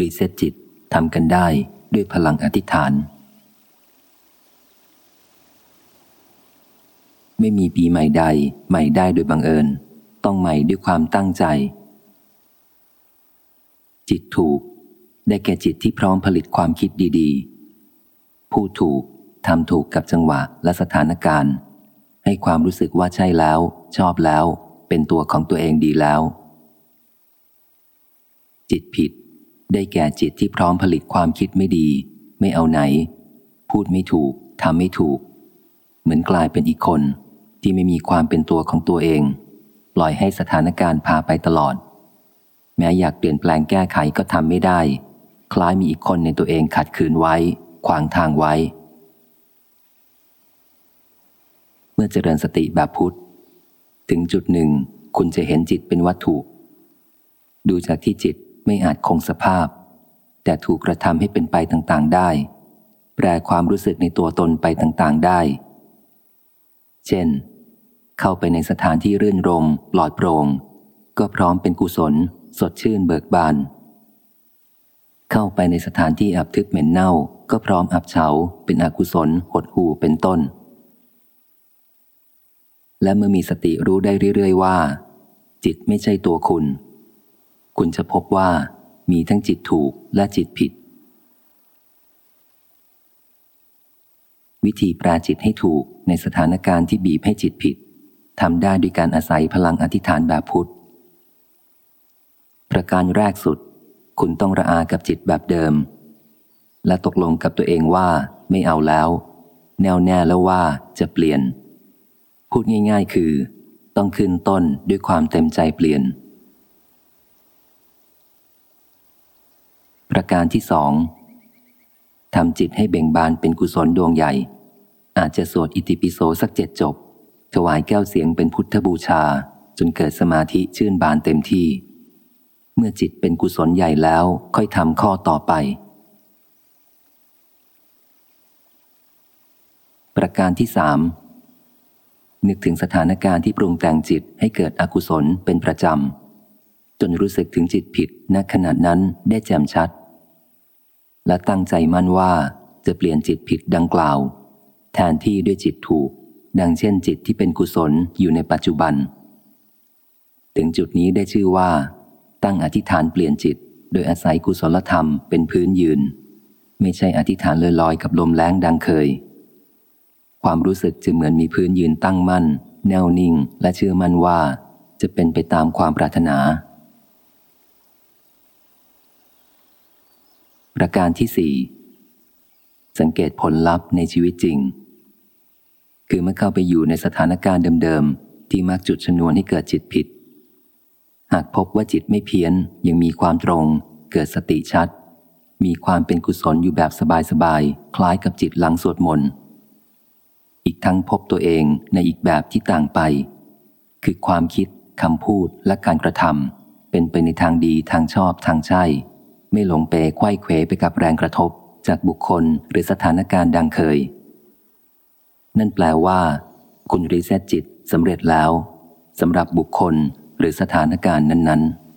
reset จิตทำกันได้ด้วยพลังอธิษฐาน ไม่มีปีใหม่ใด ใหม่ได้โดยบังเอิญ ต้องใหม่ด้วยความตั้งใจ จิตถูก ได้แก่จิตที่พร้อมผลิตความคิดดีๆ พูดถูกทำถูกกับจังหวะและสถานการณ์ ให้ความรู้สึกว่าใช่แล้ว ชอบแล้ว เป็นตัวของตัวเองดีแล้ว จิตผิด ได้แก่จิตที่พร้อมผลิตความคิดไม่ดี ไม่เอาไหน พูดไม่ถูกทำไม่ถูก เหมือนกลายเป็นอีกคนที่ไม่มีความเป็นตัวของตัวเอง ปล่อยให้สถานการณ์พาไปตลอด แม้อยากเปลี่ยนแปลงแก้ไขก็ทำไม่ได้ คล้ายมีอีกคนในตัวเองขัดขืนไว้ ขวางทางไว้ เมื่อเจริญสติแบบพุทธ ถึงจุดหนึ่ง คุณจะเห็นจิตเป็นวัตถุ ดูจากที่จิต ไม่อาจคงสภาพ แต่ถูกกระทำให้เป็นไปต่างๆได้ แปลความรู้สึกในตัวตนไปต่างๆได้ เช่น เข้าไปในสถานที่รื่นรมปลอดโปร่ง ก็พร้อมเป็นกุศล สดชื่นเบิกบาน เข้าไปในสถานที่อับทึบเหม็นเน่า ก็พร้อมอับเฉา เป็นอกุศล หดหูเป็นต้น และเมื่อมีสติรู้ได้เรื่อยๆว่า จิตไม่ใช่ตัวคุณ คุณจะพบว่ามีทั้งจิตถูกและจิตผิด วิธีแปลจิตให้ถูกในสถานการณ์ที่บีบให้จิตผิดทำได้ด้วยการอาศัยพลังอธิษฐานแบบพุทธ ประการแรกสุด คุณต้องระอากับจิตแบบเดิม และตกลงกับตัวเองว่าไม่เอาแล้ว แน่วแน่แล้วว่าจะเปลี่ยน พูดง่าย ๆ คือ ต้องขึ้นต้นด้วยความเต็มใจเปลี่ยน ประการที่สองทำจิตให้เบ่งบานเป็นกุศลดวงใหญ่ อาจจะสวดอิติปิโสสักเจ็ดจบ ถวายแก้วเสียงเป็นพุทธบูชา จนเกิดสมาธิชื่นบานเต็มที่ เมื่อจิตเป็นกุศลใหญ่แล้วค่อยทำข้อต่อไป ประการที่สามนึกถึงสถานการณ์ที่ปรุงแต่งจิตให้เกิดอกุศลเป็นประจำจนรู้สึกถึงจิตผิดณขณะนั้นได้แจ่มชัด และตั้งใจมั่นว่าจะเปลี่ยนจิตผิดดังกล่าว แทนที่ด้วยจิตถูก ดังเช่นจิตที่เป็นกุศลอยู่ในปัจจุบัน ถึงจุดนี้ได้ชื่อว่า ตั้งอธิษฐานเปลี่ยนจิต โดยอาศัยกุศลธรรมเป็นพื้นยืน ไม่ใช่อธิษฐานลอยๆกับลมแรงดังเคย ความรู้สึกจะเหมือนมีพื้นยืนตั้งมั่น แน่วนิ่งและเชื่อมั่นว่า จะเป็นไปตามความปรารถนา ประการที่สี่สังเกตผลลัพธ์ในชีวิตจริง คือเมื่อเข้าไปอยู่ในสถานการณ์เดิมๆ ที่มักจุดชนวนให้เกิดจิตผิด หากพบว่าจิตไม่เพี้ยนยังมีความตรง เกิดสติชัด มีความเป็นกุศลอยู่แบบสบายๆ คล้ายกับจิตหลังสวดมนต์อีกทั้งพบตัวเองในอีกแบบที่ต่างไป คือความคิดคำพูดและการกระทำเป็นไปในทางดีทางชอบทางใช่ ไม่หลงเปไขว้เขวไปกับแรงกระทบจากบุคคลหรือสถานการณ์ดังเคย นั่นแปลว่า คุณรีเซ็ตจิตสำเร็จแล้วสำหรับบุคคลหรือสถานการณ์นั้น ๆ